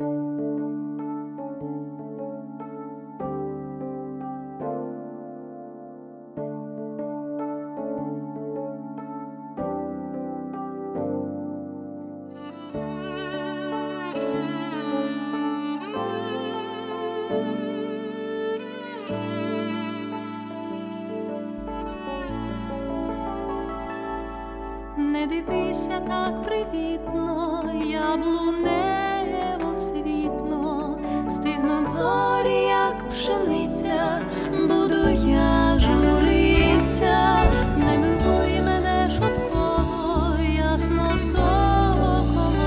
Не дивися так привітно, яблуне. пшениця, буду я журиця, не милкуй мене швидко, ясно соколово,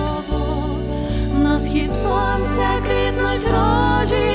на схід сонця квітнуть роджі.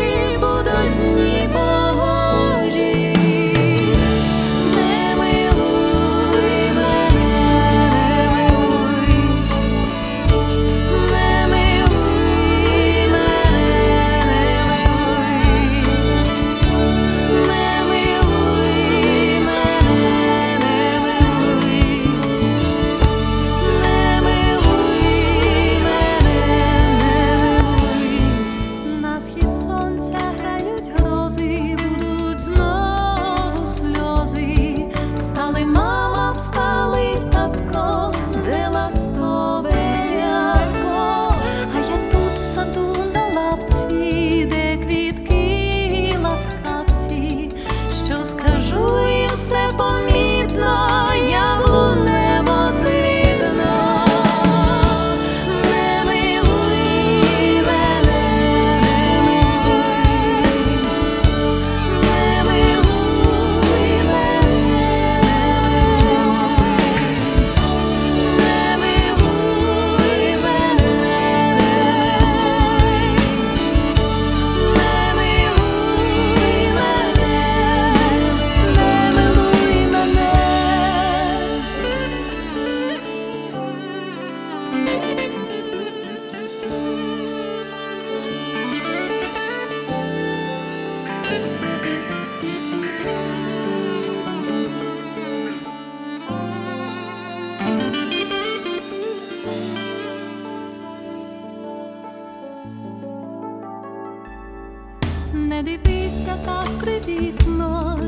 не дивися так привітно,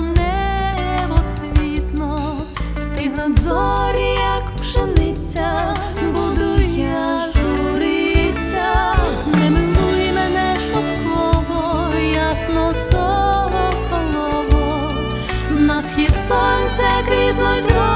небо цвітно, стигнуть зорі, як пшениця, буду я не минуй мене шовково, ясно соло на схід сонця квітнуть.